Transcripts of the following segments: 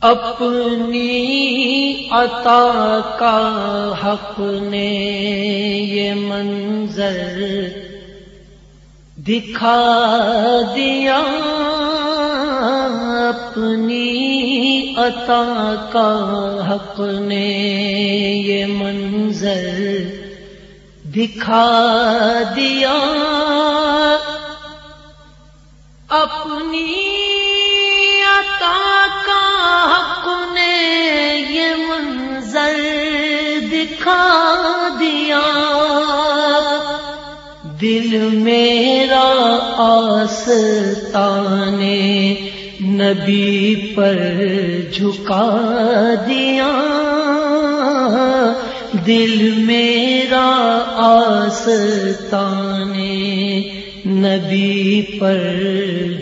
اپنی عطا کا حق نے یہ منظر دکھا دیا۔ اپنی عطا کا حق نے یہ منظر دکھا دیا۔ اپنی دیا۔ دل میرا آستانے نبی پر جھکا دیا۔ دل میرا آستانے نبی پر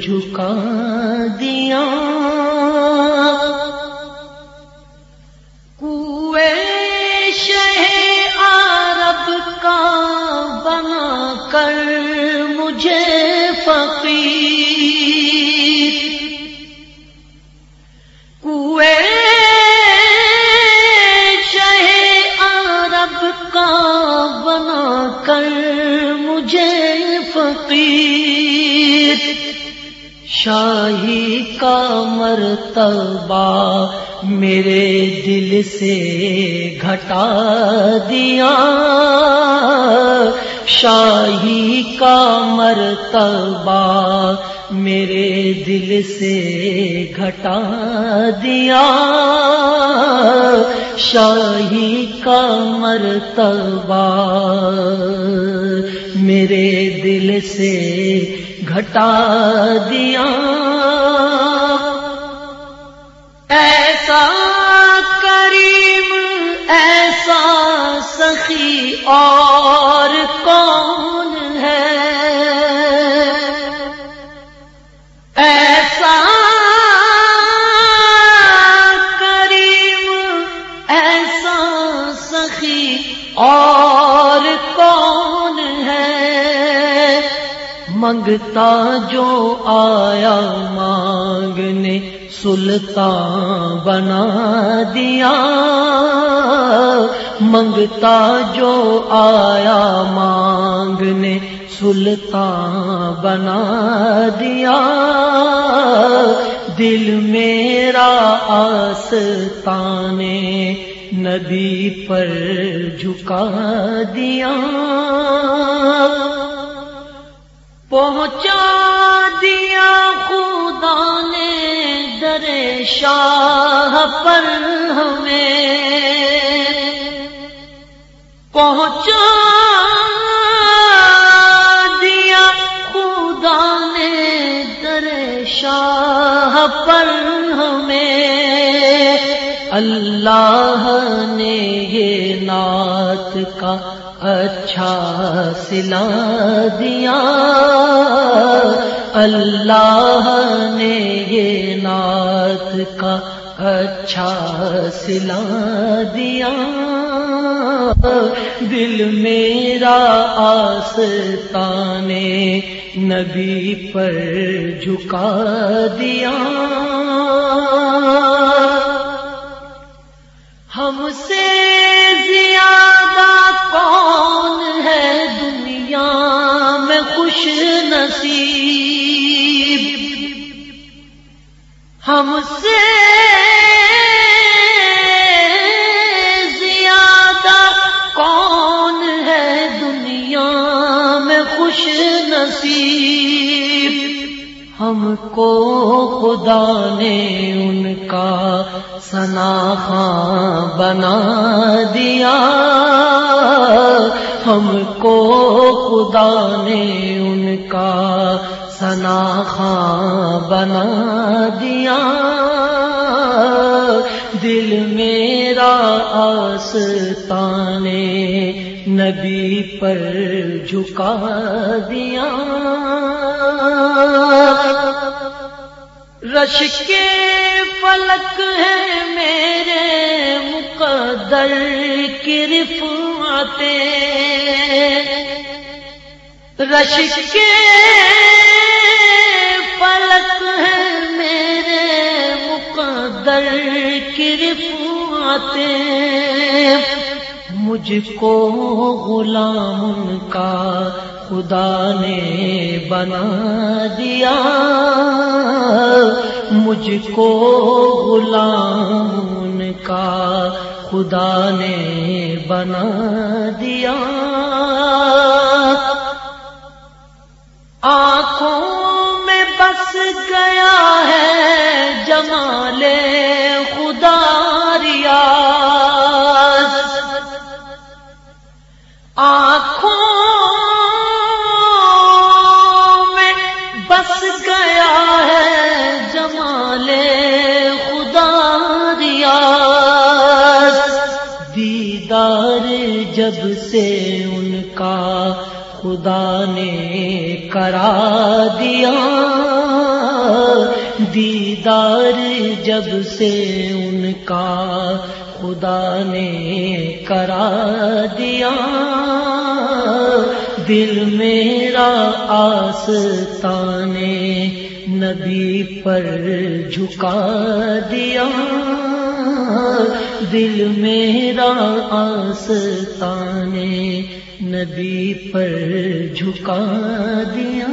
جھکا دیا۔ شاہی کا مرتبہ میرے دل سے گھٹا دیا۔ شاہی کا مرتبہ میرے دل سے گھٹا دیا۔ شاہی کا مرتبہ میرے دل سے گھٹا دیا۔ ایسا کریم، ایسا سخی اور کون منگتا جو آیا مانگنے سلطان بنا دیا۔ منگتا جو آیا مانگنے سلطان بنا دیا۔ دل میرا آستانے نبی پر جھکا دیا۔ پہنچا دیا خدا نے در شاہ پر ہمیں۔ پہنچا دیا خدا نے در شاہ پر ہمیں۔ اللہ نے یہ نعت کا اچھا سلا دیا۔ اللہ نے یہ نعت کا اچھا سلا دیا۔ دل میرا آستانے نبی پر جھکا دیا۔ ہم سے زیادہ کون ہے دنیا میں خوش نصیب؟ ہم سے زیادہ کون ہے دنیا میں خوش نصیب؟ ہم کو خدا نے ان کا سنا بنا دیا۔ ہم کو خدا نے ان کا سنا خاں بنا دیا۔ دل میرا آستانے نبی پر جھکا دیا۔ رش کے فلک ہے میرے مقدر کی رفعتیں۔ رش کے فلک ہے میرے مقدر رفعتیں۔ مجھ کو غلام کا خدا نے بنا دیا۔ مجھ کو غلام کا خدا نے بنا دیا۔ آنکھوں میں بس گیا ہے جمال جب سے ان کا خدا نے کرا دیا۔ دیدار جب سے ان کا خدا نے کرا دیا۔ دل میرا آستانے نبی پر جھکا دیا۔ دل میرا آستانے نبی پر جھکا دیا۔